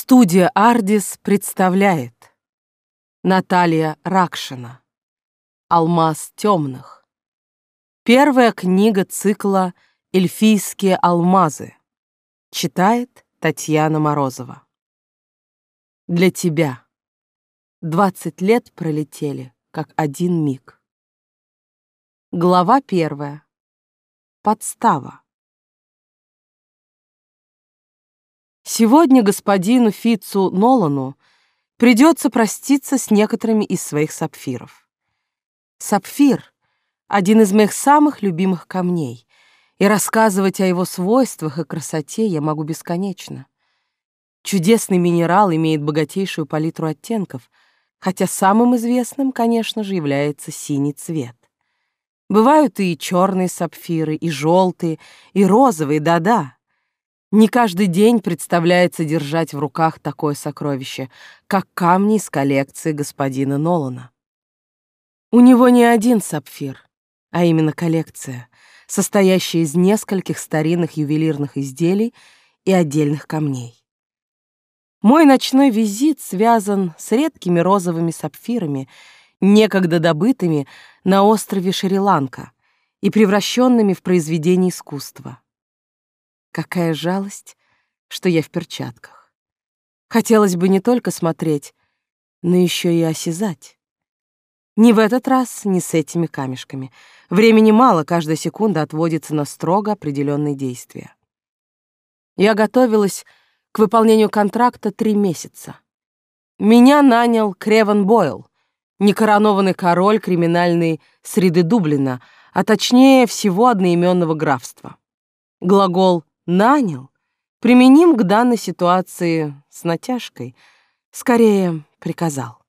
Студия «Ардис» представляет Наталья Ракшина «Алмаз темных» Первая книга цикла «Эльфийские алмазы» Читает Татьяна Морозова. Для тебя Двадцать лет пролетели, как один миг. Глава первая. Подстава Сегодня господину Фицу Нолану придется проститься с некоторыми из своих сапфиров. Сапфир — один из моих самых любимых камней, и рассказывать о его свойствах и красоте я могу бесконечно. Чудесный минерал имеет богатейшую палитру оттенков, хотя самым известным, конечно же, является синий цвет. Бывают и черные сапфиры, и желтые, и розовые, да-да. Не каждый день представляется держать в руках такое сокровище, как камни из коллекции господина Нолана. У него не один сапфир, а именно коллекция, состоящая из нескольких старинных ювелирных изделий и отдельных камней. Мой ночной визит связан с редкими розовыми сапфирами, некогда добытыми на острове Шри-Ланка и превращенными в произведение искусства. Какая жалость, что я в перчатках. Хотелось бы не только смотреть, но еще и осязать. Не в этот раз, не с этими камешками. Времени мало, каждая секунда отводится на строго определенные действия. Я готовилась к выполнению контракта три месяца. Меня нанял Креван Бойл, некоронованный король криминальной среды Дублина, а точнее всего одноименного графства. Глагол нанял, применим к данной ситуации с натяжкой, скорее приказал.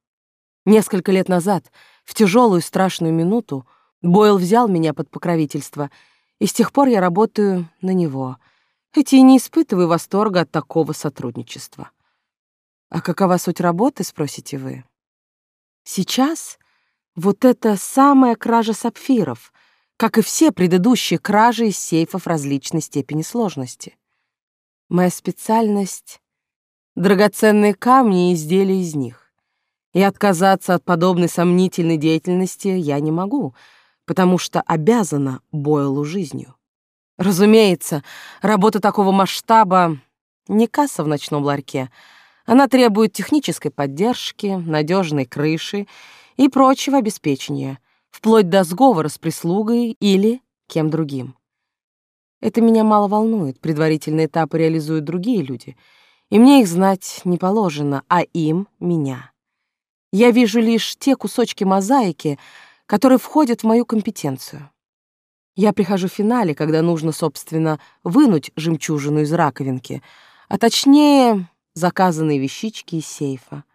Несколько лет назад, в тяжелую страшную минуту, Бойл взял меня под покровительство, и с тех пор я работаю на него, хоть и не испытываю восторга от такого сотрудничества. А какова суть работы, спросите вы? Сейчас вот это самая кража сапфиров, как и все предыдущие кражи из сейфов различной степени сложности. Моя специальность — драгоценные камни и изделия из них. И отказаться от подобной сомнительной деятельности я не могу, потому что обязана Бойлу жизнью. Разумеется, работа такого масштаба — не касса в ночном ларьке. Она требует технической поддержки, надежной крыши и прочего обеспечения — вплоть до сговора с прислугой или кем другим. Это меня мало волнует, предварительные этапы реализуют другие люди, и мне их знать не положено, а им — меня. Я вижу лишь те кусочки мозаики, которые входят в мою компетенцию. Я прихожу в финале, когда нужно, собственно, вынуть жемчужину из раковинки, а точнее заказанные вещички из сейфа.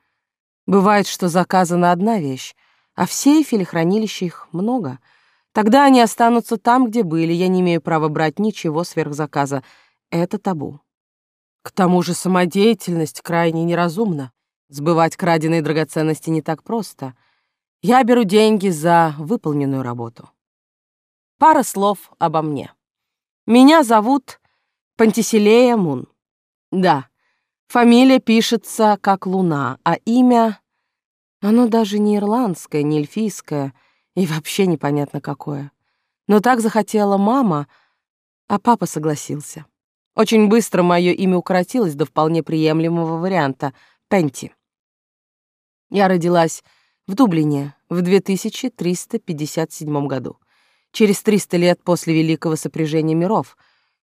Бывает, что заказана одна вещь, а в сейфе или хранилище их много. Тогда они останутся там, где были. Я не имею права брать ничего сверх заказа. Это табу. К тому же самодеятельность крайне неразумна. Сбывать краденые драгоценности не так просто. Я беру деньги за выполненную работу. Пара слов обо мне. Меня зовут Пантиселея Мун. Да, фамилия пишется как Луна, а имя оно даже не ирландское, не эльфийское и вообще непонятно какое. Но так захотела мама, а папа согласился. Очень быстро мое имя укоротилось до вполне приемлемого варианта — Пенти. Я родилась в Дублине в 2357 году, через 300 лет после Великого сопряжения миров,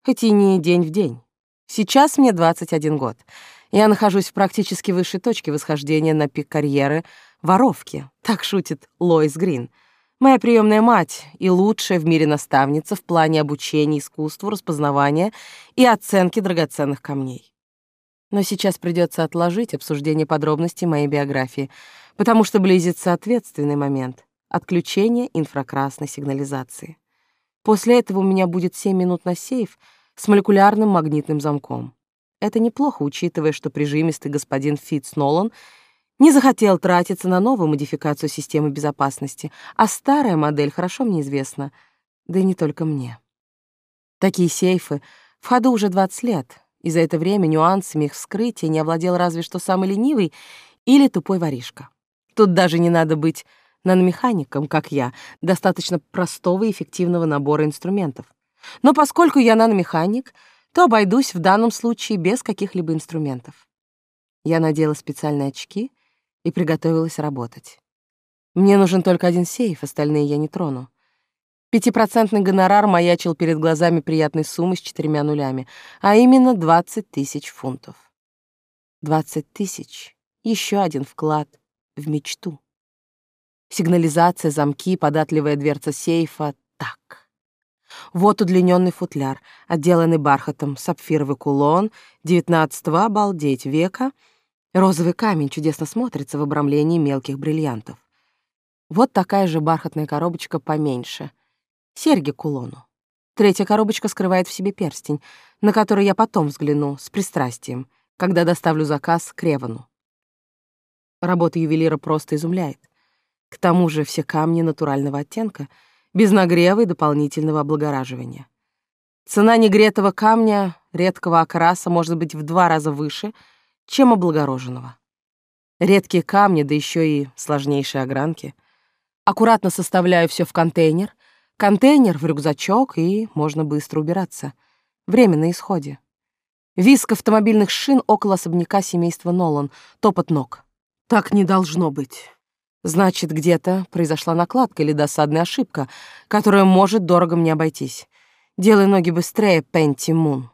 хоть и не день в день. Сейчас мне 21 год. Я нахожусь в практически высшей точке восхождения на пик карьеры воровки, так шутит Лоис Грин. Моя приемная мать и лучшая в мире наставница в плане обучения искусству, распознавания и оценки драгоценных камней. Но сейчас придется отложить обсуждение подробностей моей биографии, потому что близится ответственный момент — отключение инфракрасной сигнализации. После этого у меня будет 7 минут на сейф с молекулярным магнитным замком. Это неплохо, учитывая, что прижимистый господин Фитц Нолан не захотел тратиться на новую модификацию системы безопасности, а старая модель хорошо мне известна, да и не только мне. Такие сейфы в ходу уже 20 лет, и за это время нюансами их вскрытия не овладел разве что самый ленивый или тупой воришка. Тут даже не надо быть наномехаником, как я, достаточно простого и эффективного набора инструментов. Но поскольку я наномеханик, то обойдусь в данном случае без каких-либо инструментов. Я надела специальные очки и приготовилась работать. Мне нужен только один сейф, остальные я не трону. Пятипроцентный гонорар маячил перед глазами приятной суммы с четырьмя нулями, а именно 20 тысяч фунтов. 20 тысяч — еще один вклад в мечту. Сигнализация, замки, податливая дверца сейфа — так. Вот удлиненный футляр, отделанный бархатом, сапфировый кулон, девятнадцатого обалдеть века, розовый камень чудесно смотрится в обрамлении мелких бриллиантов. Вот такая же бархатная коробочка поменьше — серьги кулону. Третья коробочка скрывает в себе перстень, на который я потом взгляну с пристрастием, когда доставлю заказ к Ревану. Работа ювелира просто изумляет. К тому же все камни натурального оттенка, без нагрева и дополнительного облагораживания. Цена негретого камня редкого окраса может быть в два раза выше, чем облагороженного. Редкие камни, да еще и сложнейшие огранки. Аккуратно составляю все в контейнер — Контейнер в рюкзачок, и можно быстро убираться. Время на исходе. Виск автомобильных шин около особняка семейства Нолан. Топот ног. Так не должно быть. Значит, где-то произошла накладка или досадная ошибка, которая может дорого мне обойтись. Делай ноги быстрее, Пенти Мун.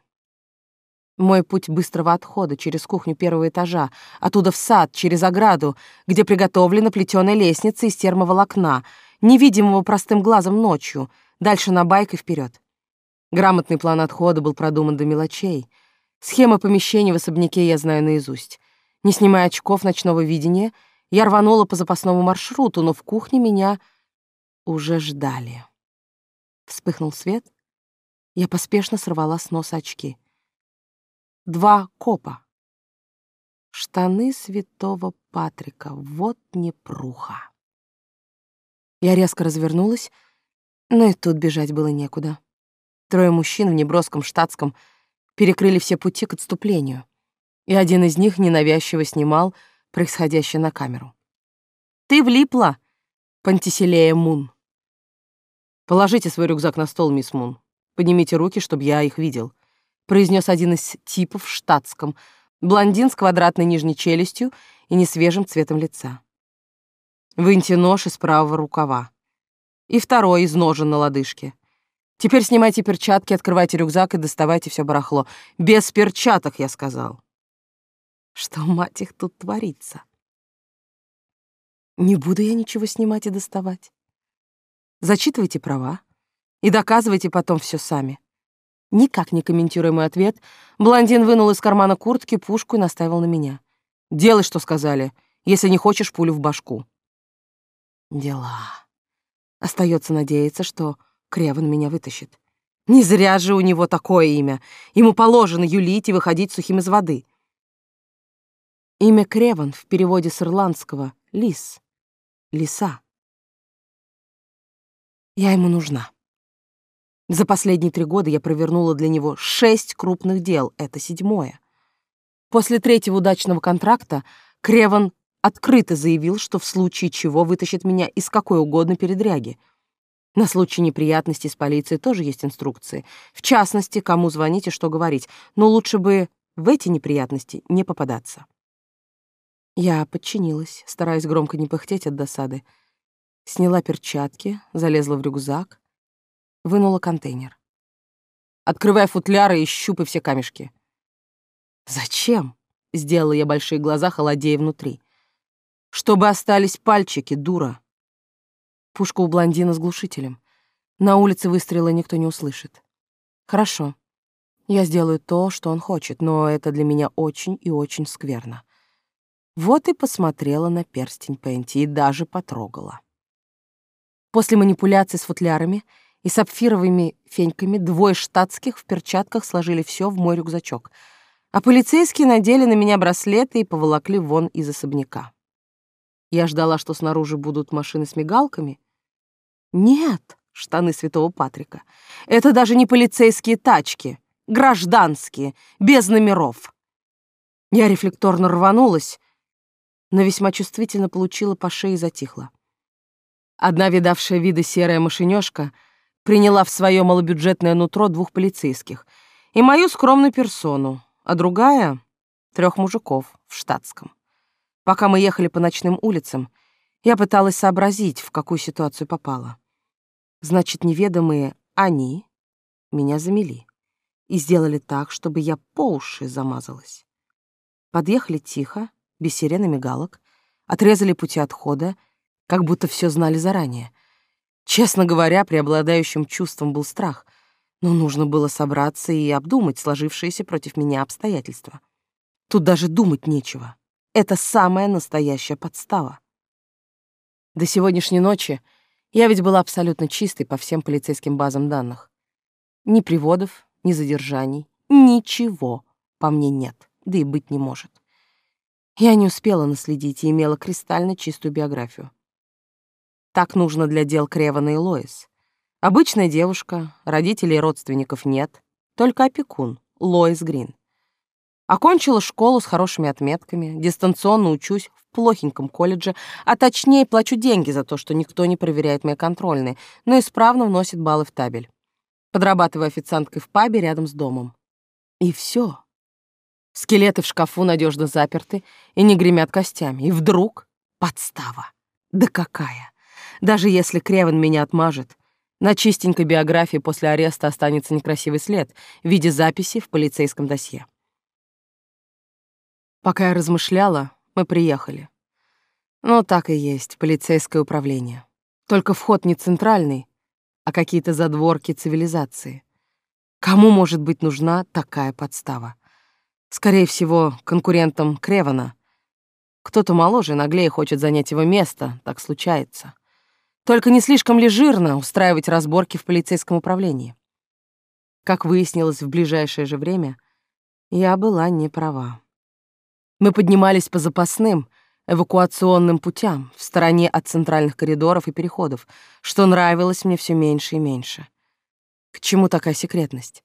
Мой путь быстрого отхода через кухню первого этажа, оттуда в сад, через ограду, где приготовлена плетеная лестница из термоволокна — невидимого простым глазом ночью, дальше на байк и вперед. Грамотный план отхода был продуман до мелочей. Схема помещения в особняке я знаю наизусть. Не снимая очков ночного видения, я рванула по запасному маршруту, но в кухне меня уже ждали. Вспыхнул свет. Я поспешно сорвала с носа очки. Два копа. Штаны святого Патрика. Вот непруха. Я резко развернулась, но и тут бежать было некуда. Трое мужчин в неброском штатском перекрыли все пути к отступлению, и один из них ненавязчиво снимал происходящее на камеру. «Ты влипла, Пантиселея Мун!» «Положите свой рюкзак на стол, мисс Мун. Поднимите руки, чтобы я их видел», — произнес один из типов в штатском, блондин с квадратной нижней челюстью и несвежим цветом лица. Выньте нож из правого рукава. И второй из ножен на лодыжке. Теперь снимайте перчатки, открывайте рюкзак и доставайте все барахло. Без перчаток, я сказал. Что, мать их, тут творится? Не буду я ничего снимать и доставать. Зачитывайте права и доказывайте потом все сами. Никак не комментируя мой ответ, блондин вынул из кармана куртки пушку и наставил на меня. «Делай, что сказали, если не хочешь пулю в башку». Дела. Остается надеяться, что Креван меня вытащит. Не зря же у него такое имя. Ему положено юлить и выходить сухим из воды. Имя Креван в переводе с ирландского — лис, лиса. Я ему нужна. За последние три года я провернула для него шесть крупных дел, это седьмое. После третьего удачного контракта Креван открыто заявил, что в случае чего вытащит меня из какой угодно передряги. На случай неприятностей с полицией тоже есть инструкции. В частности, кому звонить и что говорить. Но лучше бы в эти неприятности не попадаться. Я подчинилась, стараясь громко не пыхтеть от досады. Сняла перчатки, залезла в рюкзак, вынула контейнер. «Открывай футляры и щупай все камешки». «Зачем?» — сделала я большие глаза, холодея внутри. Чтобы остались пальчики, дура. Пушка у блондина с глушителем. На улице выстрела никто не услышит. Хорошо. Я сделаю то, что он хочет, но это для меня очень и очень скверно. Вот и посмотрела на перстень Пенти и даже потрогала. После манипуляций с футлярами и сапфировыми феньками двое штатских в перчатках сложили все в мой рюкзачок, а полицейские надели на меня браслеты и поволокли вон из особняка. Я ждала, что снаружи будут машины с мигалками. Нет, штаны святого Патрика. Это даже не полицейские тачки. гражданские, без номеров. Я рефлекторно рванулась, но весьма чувствительно получила по шее и затихла. Одна видавшая виды серая машинёшка приняла в свое малобюджетное нутро двух полицейских и мою скромную персону, а другая — трех мужиков в штатском. Пока мы ехали по ночным улицам, я пыталась сообразить, в какую ситуацию попала. Значит, неведомые они меня замели и сделали так, чтобы я по уши замазалась. Подъехали тихо, без сирены мигалок, отрезали пути отхода, как будто все знали заранее. Честно говоря, преобладающим чувством был страх, но нужно было собраться и обдумать сложившиеся против меня обстоятельства. Тут даже думать нечего. Это самая настоящая подстава. До сегодняшней ночи я ведь была абсолютно чистой по всем полицейским базам данных. Ни приводов, ни задержаний, ничего по мне нет, да и быть не может. Я не успела наследить и имела кристально чистую биографию. Так нужно для дел Кревана и Лоис. Обычная девушка, родителей и родственников нет, только опекун, Лоис Грин. Окончила школу с хорошими отметками, дистанционно учусь в плохеньком колледже, а точнее плачу деньги за то, что никто не проверяет мои контрольные, но исправно вносит баллы в табель. Подрабатываю официанткой в пабе рядом с домом. И все. Скелеты в шкафу надежно заперты и не гремят костями. И вдруг подстава. Да какая! Даже если Кревен меня отмажет, на чистенькой биографии после ареста останется некрасивый след в виде записи в полицейском досье. Пока я размышляла, мы приехали. Ну, так и есть, полицейское управление. Только вход не центральный, а какие-то задворки цивилизации. Кому может быть нужна такая подстава? Скорее всего, конкурентам Кревана. Кто-то моложе, наглее хочет занять его место, так случается. Только не слишком ли жирно устраивать разборки в полицейском управлении? Как выяснилось в ближайшее же время, я была не права. Мы поднимались по запасным, эвакуационным путям в стороне от центральных коридоров и переходов, что нравилось мне все меньше и меньше. К чему такая секретность?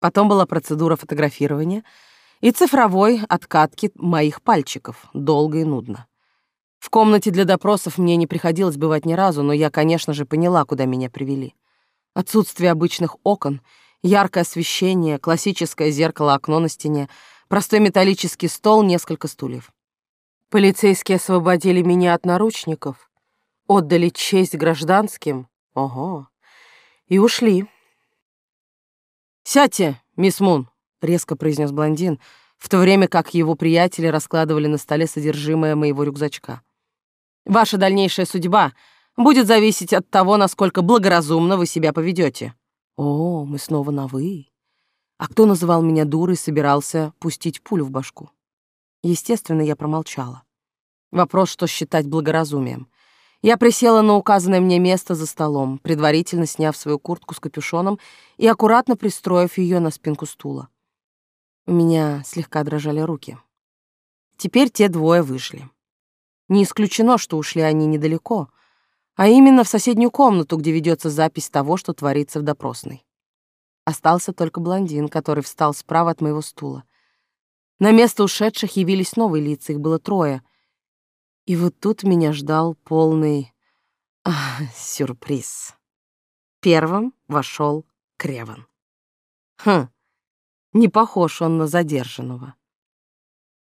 Потом была процедура фотографирования и цифровой откатки моих пальчиков, долго и нудно. В комнате для допросов мне не приходилось бывать ни разу, но я, конечно же, поняла, куда меня привели. Отсутствие обычных окон, яркое освещение, классическое зеркало-окно на стене — Простой металлический стол, несколько стульев. Полицейские освободили меня от наручников, отдали честь гражданским, ого, и ушли. «Сядьте, мисс Мун», — резко произнес блондин, в то время как его приятели раскладывали на столе содержимое моего рюкзачка. «Ваша дальнейшая судьба будет зависеть от того, насколько благоразумно вы себя поведете. «О, мы снова на «вы». А кто называл меня дурой, собирался пустить пулю в башку? Естественно, я промолчала. Вопрос, что считать благоразумием. Я присела на указанное мне место за столом, предварительно сняв свою куртку с капюшоном и аккуратно пристроив ее на спинку стула. У меня слегка дрожали руки. Теперь те двое вышли. Не исключено, что ушли они недалеко, а именно в соседнюю комнату, где ведется запись того, что творится в допросной. Остался только блондин, который встал справа от моего стула. На место ушедших явились новые лица, их было трое. И вот тут меня ждал полный а, сюрприз. Первым вошел Креван. Хм, не похож он на задержанного.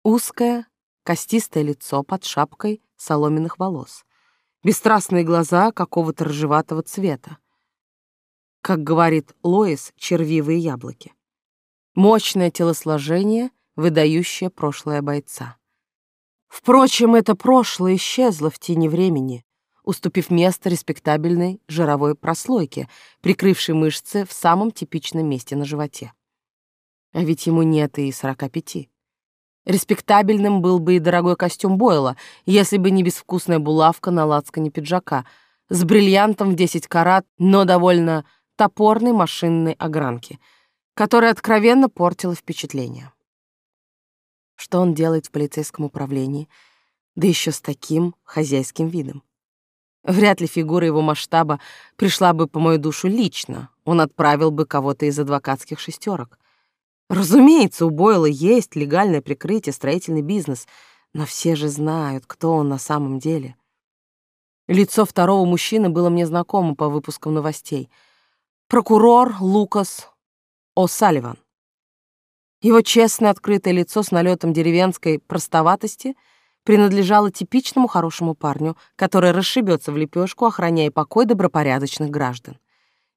Узкое, костистое лицо под шапкой соломенных волос, бесстрастные глаза какого-то рыжеватого цвета как говорит Лоис, червивые яблоки. Мощное телосложение, выдающее прошлое бойца. Впрочем, это прошлое исчезло в тени времени, уступив место респектабельной жировой прослойке, прикрывшей мышцы в самом типичном месте на животе. А ведь ему нет и сорока пяти. Респектабельным был бы и дорогой костюм Бойла, если бы не безвкусная булавка на лацкане пиджака, с бриллиантом в 10 карат, но довольно топорной машинной огранки, которая откровенно портила впечатление. Что он делает в полицейском управлении, да еще с таким хозяйским видом? Вряд ли фигура его масштаба пришла бы по мою душу лично, он отправил бы кого-то из адвокатских шестерок — Разумеется, у Бойла есть легальное прикрытие, строительный бизнес, но все же знают, кто он на самом деле. Лицо второго мужчины было мне знакомо по выпускам новостей. Прокурор Лукас О'Салливан. Его честное открытое лицо с налетом деревенской простоватости принадлежало типичному хорошему парню, который расшибется в лепешку, охраняя покой добропорядочных граждан.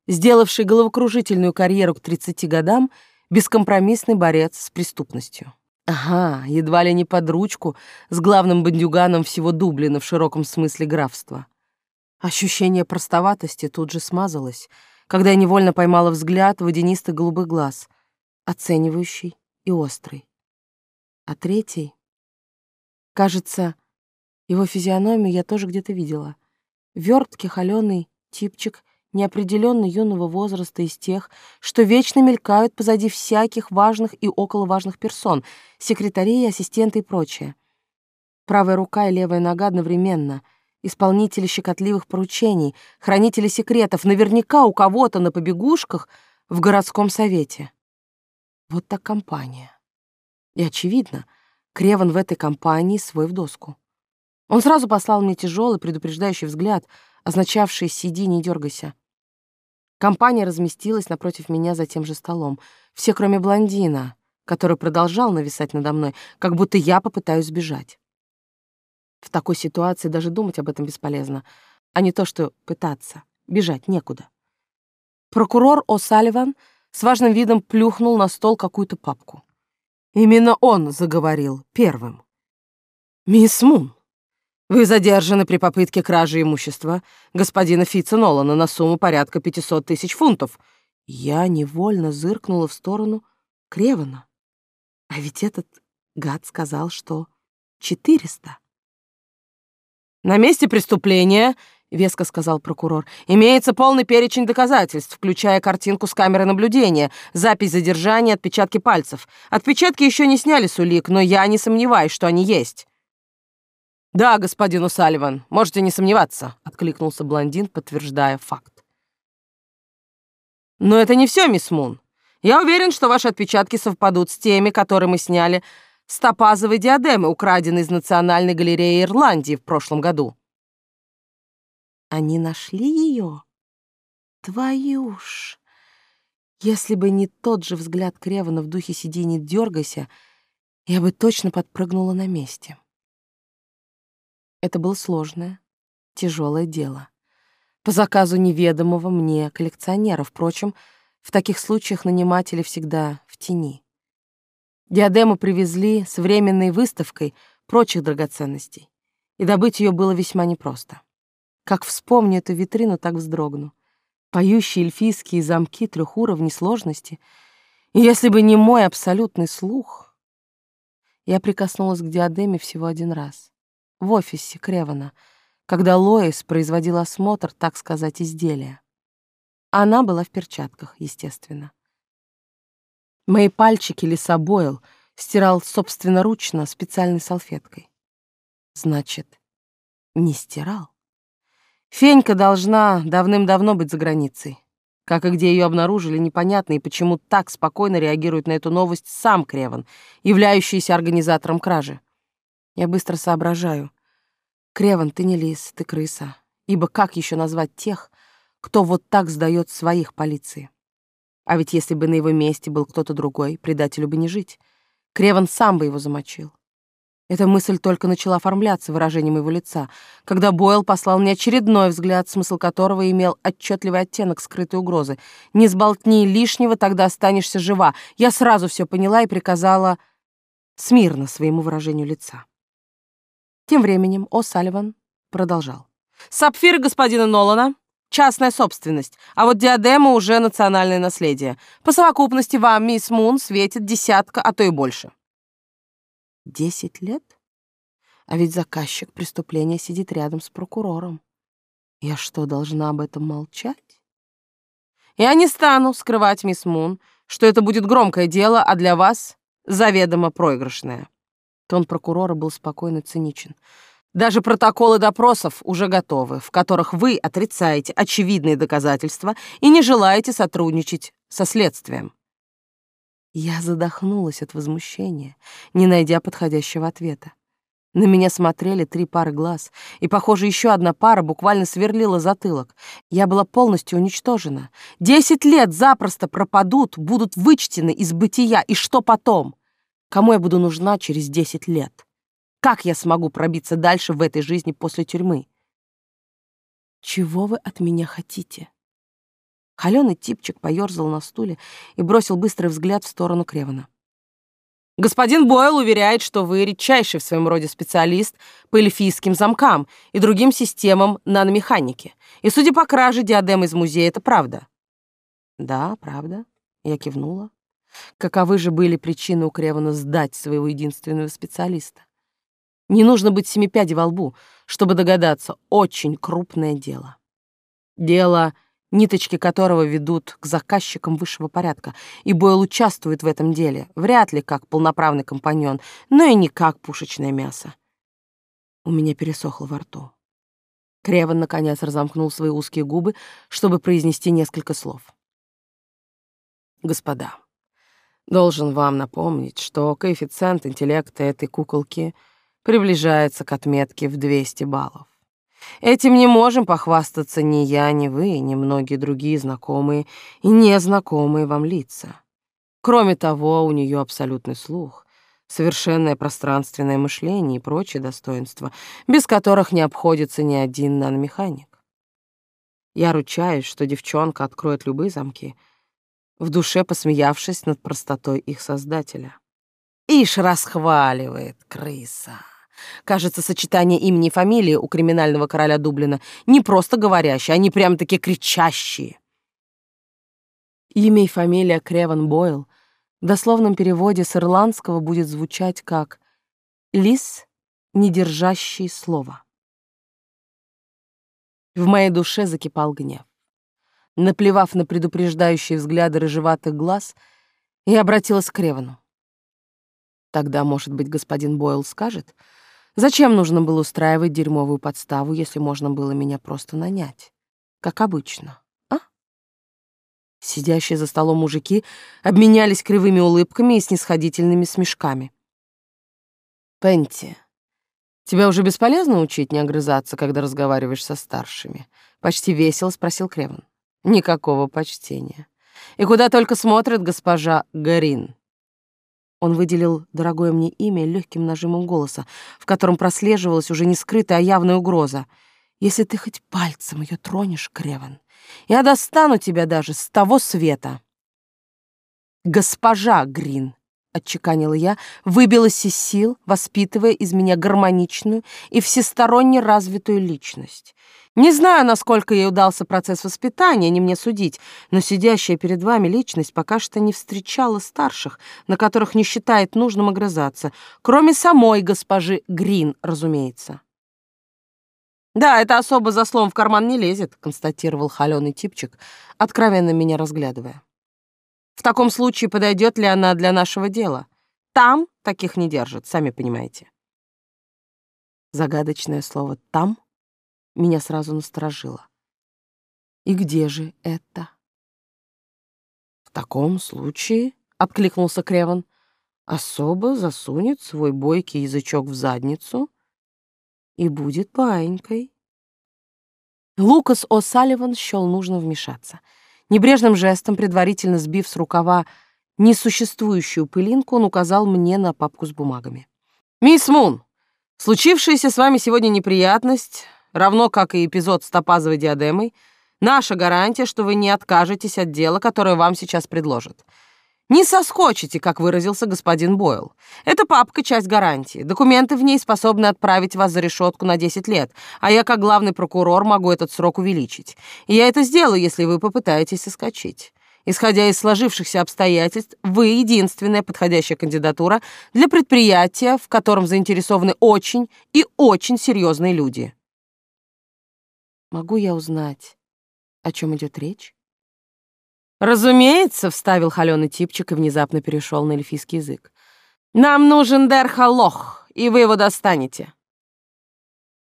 Сделавший головокружительную карьеру к 30 годам, бескомпромиссный борец с преступностью. Ага, едва ли не под ручку с главным бандюганом всего Дублина в широком смысле графства. Ощущение простоватости тут же смазалось, когда я невольно поймала взгляд водянистых голубых глаз, оценивающий и острый. А третий... Кажется, его физиономию я тоже где-то видела. Вёрткий, холёный типчик неопределенно юного возраста из тех, что вечно мелькают позади всяких важных и около важных персон, секретарей, ассистенты и прочее. Правая рука и левая нога одновременно, исполнители щекотливых поручений, хранители секретов, наверняка у кого-то на побегушках в городском совете. Вот так компания. И очевидно, Креван в этой компании свой в доску. Он сразу послал мне тяжелый предупреждающий взгляд, означавший «сиди, не дергайся». Компания разместилась напротив меня за тем же столом. Все, кроме блондина, который продолжал нависать надо мной, как будто я попытаюсь сбежать. В такой ситуации даже думать об этом бесполезно, а не то, что пытаться. Бежать некуда. Прокурор О'Салливан с важным видом плюхнул на стол какую-то папку. Именно он заговорил первым. «Мисс Мун, вы задержаны при попытке кражи имущества господина Фитца Нолана на сумму порядка 500 тысяч фунтов. Я невольно зыркнула в сторону Кревана. А ведь этот гад сказал, что 400. На месте преступления, веско сказал прокурор, имеется полный перечень доказательств, включая картинку с камеры наблюдения, запись задержания, отпечатки пальцев. Отпечатки еще не сняли с улик, но я не сомневаюсь, что они есть. «Да, господин Усаливан, можете не сомневаться», — откликнулся блондин, подтверждая факт. «Но это не все, мисс Мун. Я уверен, что ваши отпечатки совпадут с теми, которые мы сняли с топазовой диадемы, украденной из Национальной галереи Ирландии в прошлом году». «Они нашли ее? Твою ж!» Если бы не тот же взгляд Кревана в духе «сиди, не дергайся», я бы точно подпрыгнула на месте. Это было сложное, тяжелое дело. По заказу неведомого мне коллекционера, впрочем, в таких случаях наниматели всегда в тени. Диадему привезли с временной выставкой прочих драгоценностей, и добыть ее было весьма непросто. Как вспомню эту витрину, так вздрогну. Поющие эльфийские замки трех уровней сложности. И если бы не мой абсолютный слух... Я прикоснулась к диадеме всего один раз в офисе Кревана, когда Лоис производила осмотр, так сказать, изделия. Она была в перчатках, естественно. Мои пальчики Лиса Бойл стирал собственноручно специальной салфеткой. Значит, не стирал. Фенька должна давным-давно быть за границей. Как и где ее обнаружили, непонятно, и почему так спокойно реагирует на эту новость сам Креван, являющийся организатором кражи. Я быстро соображаю. Креван, ты не лис, ты крыса. Ибо как еще назвать тех, кто вот так сдает своих полиции? А ведь если бы на его месте был кто-то другой, предателю бы не жить. Креван сам бы его замочил. Эта мысль только начала оформляться выражением его лица, когда Бойл послал мне очередной взгляд, смысл которого имел отчетливый оттенок скрытой угрозы. «Не сболтни лишнего, тогда останешься жива». Я сразу все поняла и приказала смирно своему выражению лица. Тем временем О. Салливан продолжал. «Сапфиры господина Нолана — частная собственность, а вот диадема уже национальное наследие. По совокупности вам, мисс Мун, светит десятка, а то и больше». «Десять лет? А ведь заказчик преступления сидит рядом с прокурором. Я что, должна об этом молчать?» «Я не стану скрывать, мисс Мун, что это будет громкое дело, а для вас заведомо проигрышное». Тон прокурора был спокойно циничен. Даже протоколы допросов уже готовы, в которых вы отрицаете очевидные доказательства и не желаете сотрудничать со следствием. Я задохнулась от возмущения, не найдя подходящего ответа. На меня смотрели три пары глаз, и, похоже, еще одна пара буквально сверлила затылок. Я была полностью уничтожена. Десять лет запросто пропадут, будут вычтены из бытия, и что потом? Кому я буду нужна через десять лет? Как я смогу пробиться дальше в этой жизни после тюрьмы? Чего вы от меня хотите? Холёный типчик поёрзал на стуле и бросил быстрый взгляд в сторону Кревана. Господин Бойл уверяет, что вы редчайший в своем роде специалист по эльфийским замкам и другим системам наномеханики. И, судя по краже диадемы из музея, это правда. Да, правда. Я кивнула. Каковы же были причины у Кревана сдать своего единственного специалиста? Не нужно быть семипяди во лбу, чтобы догадаться, очень крупное дело. Дело ниточки которого ведут к заказчикам высшего порядка, и Бойл участвует в этом деле, вряд ли как полноправный компаньон, но и не как пушечное мясо. У меня пересохло во рту. Креван, наконец, разомкнул свои узкие губы, чтобы произнести несколько слов. «Господа, должен вам напомнить, что коэффициент интеллекта этой куколки приближается к отметке в 200 баллов. Этим не можем похвастаться ни я, ни вы, ни многие другие знакомые и незнакомые вам лица. Кроме того, у нее абсолютный слух, совершенное пространственное мышление и прочие достоинства, без которых не обходится ни один наномеханик. Я ручаюсь, что девчонка откроет любые замки, в душе посмеявшись над простотой их создателя. Ишь расхваливает крыса. Кажется, сочетание имени и фамилии у криминального короля Дублина не просто говорящие, они прям-таки кричащие. Имя и фамилия Креван Бойл в дословном переводе с ирландского будет звучать как «лис, не держащий слова». В моей душе закипал гнев. Наплевав на предупреждающие взгляды рыжеватых глаз, я обратилась к Кревану. Тогда, может быть, господин Бойл скажет, Зачем нужно было устраивать дерьмовую подставу, если можно было меня просто нанять? Как обычно, а? Сидящие за столом мужики обменялись кривыми улыбками и снисходительными смешками. «Пенти, тебя уже бесполезно учить не огрызаться, когда разговариваешь со старшими?» Почти весело спросил Креван. «Никакого почтения. И куда только смотрит госпожа Гарин?» Он выделил дорогое мне имя легким нажимом голоса, в котором прослеживалась уже не скрытая, а явная угроза. «Если ты хоть пальцем ее тронешь, Креван, я достану тебя даже с того света». «Госпожа Грин», — отчеканила я, выбилась из сил, воспитывая из меня гармоничную и всесторонне развитую личность. Не знаю, насколько ей удался процесс воспитания, не мне судить, но сидящая перед вами личность пока что не встречала старших, на которых не считает нужным огрызаться, кроме самой госпожи Грин, разумеется. «Да, это особо за словом в карман не лезет», — констатировал холеный типчик, откровенно меня разглядывая. В таком случае подойдет ли она для нашего дела? Там таких не держат, сами понимаете. Загадочное слово «там» меня сразу насторожило. И где же это? В таком случае, — откликнулся Креван, — особо засунет свой бойкий язычок в задницу и будет паинькой. Лукас О'Салливан счел нужно вмешаться — Небрежным жестом, предварительно сбив с рукава несуществующую пылинку, он указал мне на папку с бумагами. «Мисс Мун, случившаяся с вами сегодня неприятность, равно как и эпизод с топазовой диадемой, наша гарантия, что вы не откажетесь от дела, которое вам сейчас предложат. Не соскочите, как выразился господин Бойл. Эта папка — часть гарантии. Документы в ней способны отправить вас за решетку на 10 лет, а я, как главный прокурор, могу этот срок увеличить. И я это сделаю, если вы попытаетесь соскочить. Исходя из сложившихся обстоятельств, вы единственная подходящая кандидатура для предприятия, в котором заинтересованы очень и очень серьезные люди. Могу я узнать, о чем идет речь? «Разумеется», — вставил холеный типчик и внезапно перешел на эльфийский язык. «Нам нужен Дерхалох, и вы его достанете».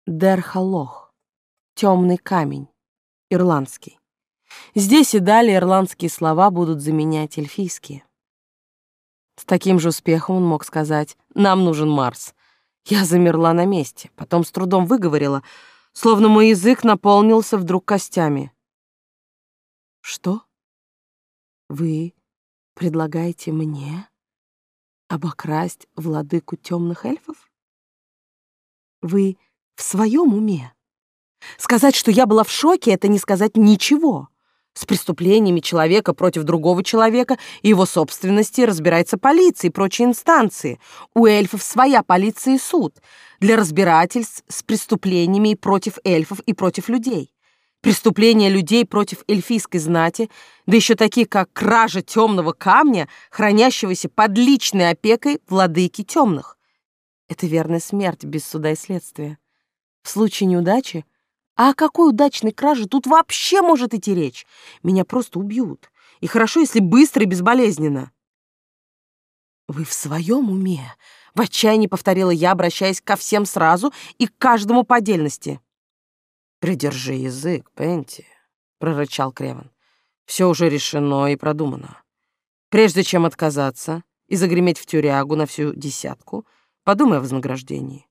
Дерхалох. Темный камень. Ирландский. Здесь и далее ирландские слова будут заменять эльфийские. С таким же успехом он мог сказать «Нам нужен Марс». Я замерла на месте, потом с трудом выговорила, словно мой язык наполнился вдруг костями. «Что? Вы предлагаете мне обокрасть владыку темных эльфов? Вы в своем уме? Сказать, что я была в шоке, это не сказать ничего. С преступлениями человека против другого человека и его собственности разбирается полиция и прочие инстанции. У эльфов своя полиция и суд для разбирательств с преступлениями против эльфов и против людей. Преступления людей против эльфийской знати, да еще такие, как кража темного камня, хранящегося под личной опекой владыки темных. Это верная смерть без суда и следствия. В случае неудачи а о какой удачной краже тут вообще может идти речь? Меня просто убьют. И хорошо, если быстро и безболезненно. Вы в своем уме? В отчаянии повторила я, обращаясь ко всем сразу и к каждому по отдельности. «Придержи язык, Пенти», — прорычал Креван. «Все уже решено и продумано. Прежде чем отказаться и загреметь в тюрягу на всю десятку, подумай о вознаграждении.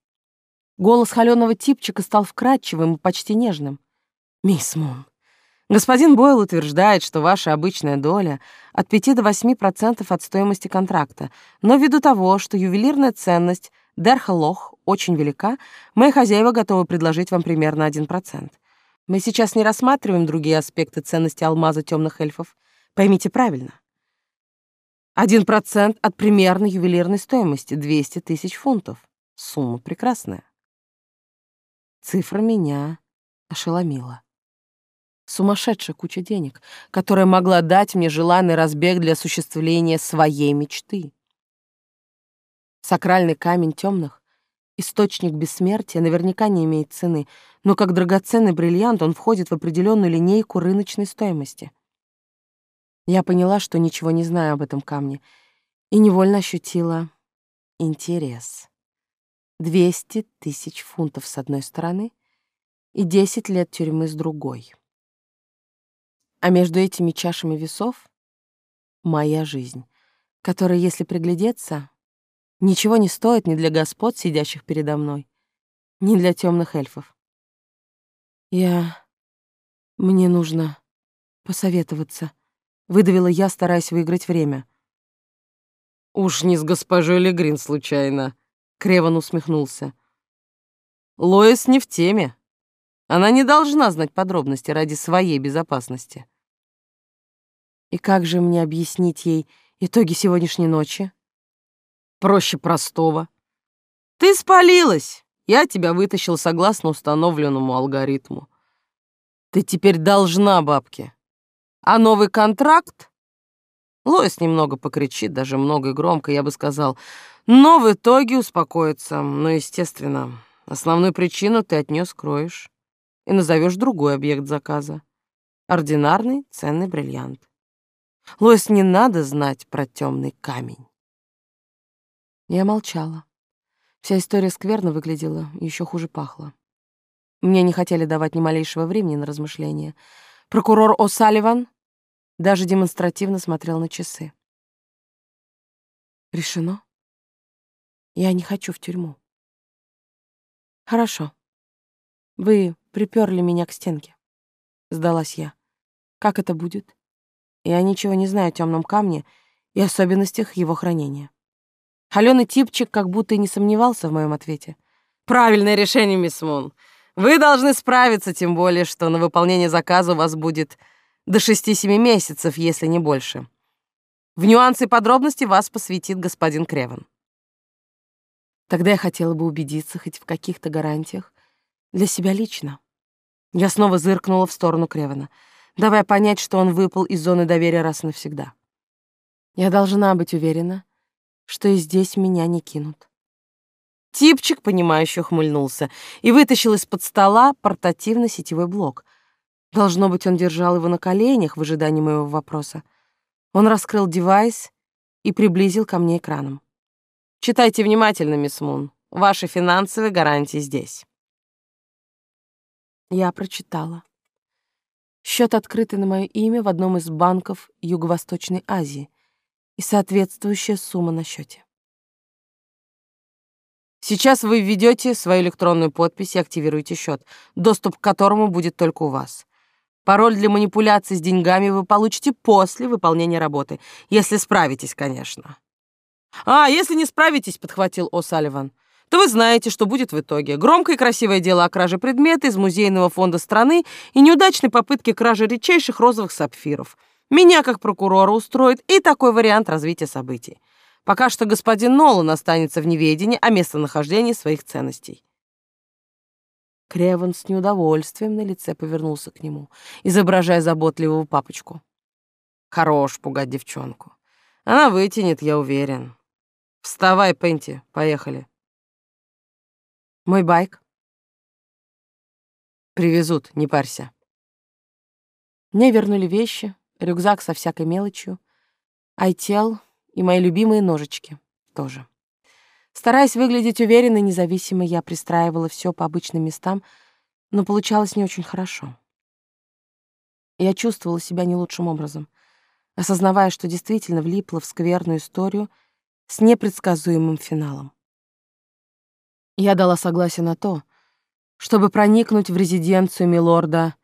Голос холеного типчика стал вкрадчивым и почти нежным. «Мисс Мун, господин Бойл утверждает, что ваша обычная доля от 5 до 8% от стоимости контракта, но ввиду того, что ювелирная ценность Дерхалох очень велика, мои хозяева готовы предложить вам примерно 1%. Мы сейчас не рассматриваем другие аспекты ценности алмаза темных эльфов. Поймите правильно. Один процент от примерной ювелирной стоимости — 200 тысяч фунтов. Сумма прекрасная. Цифра меня ошеломила. Сумасшедшая куча денег, которая могла дать мне желанный разбег для осуществления своей мечты. Сакральный камень темных, источник бессмертия, наверняка не имеет цены, но как драгоценный бриллиант он входит в определенную линейку рыночной стоимости. Я поняла, что ничего не знаю об этом камне, и невольно ощутила интерес. 200 тысяч фунтов с одной стороны и 10 лет тюрьмы с другой. А между этими чашами весов — моя жизнь, которая, если приглядеться, ничего не стоит ни для господ, сидящих передо мной, ни для темных эльфов. Я... Мне нужно посоветоваться, — выдавила я, стараясь выиграть время. «Уж не с госпожой Легрин случайно», Креван усмехнулся. Лоис не в теме. Она не должна знать подробности ради своей безопасности. И как же мне объяснить ей итоги сегодняшней ночи? Проще простого. Ты спалилась. Я тебя вытащил согласно установленному алгоритму. Ты теперь должна бабке. А новый контракт? Лоис немного покричит, даже много и громко, я бы сказал, но в итоге успокоится. Но, естественно, основную причину ты от нее скроешь и назовешь другой объект заказа. Ординарный ценный бриллиант. Лоис, не надо знать про темный камень. Я молчала. Вся история скверно выглядела, еще хуже пахла. Мне не хотели давать ни малейшего времени на размышления. Прокурор О'Салливан даже демонстративно смотрел на часы. Решено. Я не хочу в тюрьму. Хорошо. Вы приперли меня к стенке. Сдалась я. Как это будет? Я ничего не знаю о темном камне и особенностях его хранения. Холеный типчик как будто и не сомневался в моем ответе. «Правильное решение, мисс Мун. Вы должны справиться, тем более, что на выполнение заказа у вас будет до шести-семи месяцев, если не больше. В нюансы и подробности вас посвятит господин Креван. Тогда я хотела бы убедиться хоть в каких-то гарантиях для себя лично. Я снова зыркнула в сторону Кревана, давая понять, что он выпал из зоны доверия раз и навсегда. Я должна быть уверена, что и здесь меня не кинут. Типчик, понимающе ухмыльнулся и вытащил из-под стола портативный сетевой блок. Должно быть, он держал его на коленях в ожидании моего вопроса. Он раскрыл девайс и приблизил ко мне экраном. Читайте внимательно, мисс Мун. Ваши финансовые гарантии здесь. Я прочитала. Счет открытый на мое имя в одном из банков Юго-Восточной Азии. И соответствующая сумма на счете. Сейчас вы введете свою электронную подпись и активируете счет, доступ к которому будет только у вас. Пароль для манипуляций с деньгами вы получите после выполнения работы, если справитесь, конечно. «А, если не справитесь», — подхватил О'Салливан, то вы знаете, что будет в итоге. Громкое и красивое дело о краже предмета из музейного фонда страны и неудачной попытке кражи редчайших розовых сапфиров. Меня, как прокурора, устроит и такой вариант развития событий. Пока что господин Нолан останется в неведении о местонахождении своих ценностей. Креван с неудовольствием на лице повернулся к нему, изображая заботливого папочку. Хорош пугать девчонку. Она вытянет, я уверен. Вставай, Пенти, поехали. Мой байк. Привезут, не парься. Мне вернули вещи, рюкзак со всякой мелочью, айтел и мои любимые ножички тоже. Стараясь выглядеть уверенно и независимо, я пристраивала все по обычным местам, но получалось не очень хорошо. Я чувствовала себя не лучшим образом, осознавая, что действительно влипла в скверную историю с непредсказуемым финалом. Я дала согласие на то, чтобы проникнуть в резиденцию милорда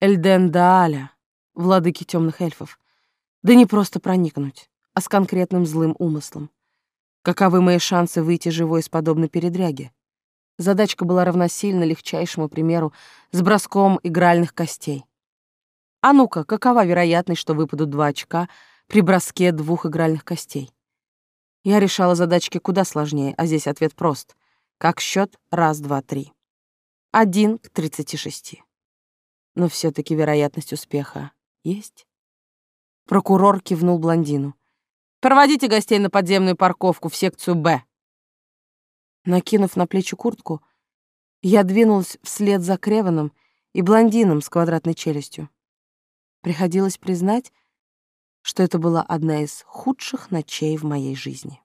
Эльдендааля, владыки темных эльфов. Да не просто проникнуть, а с конкретным злым умыслом. Каковы мои шансы выйти живой из подобной передряги? Задачка была равносильна легчайшему примеру с броском игральных костей. А ну-ка, какова вероятность, что выпадут два очка при броске двух игральных костей? Я решала задачки куда сложнее, а здесь ответ прост. Как счет раз, два, три. Один к тридцати шести. Но все таки вероятность успеха есть. Прокурор кивнул блондину. Проводите гостей на подземную парковку в секцию «Б». Накинув на плечи куртку, я двинулась вслед за Креваном и блондином с квадратной челюстью. Приходилось признать, что это была одна из худших ночей в моей жизни.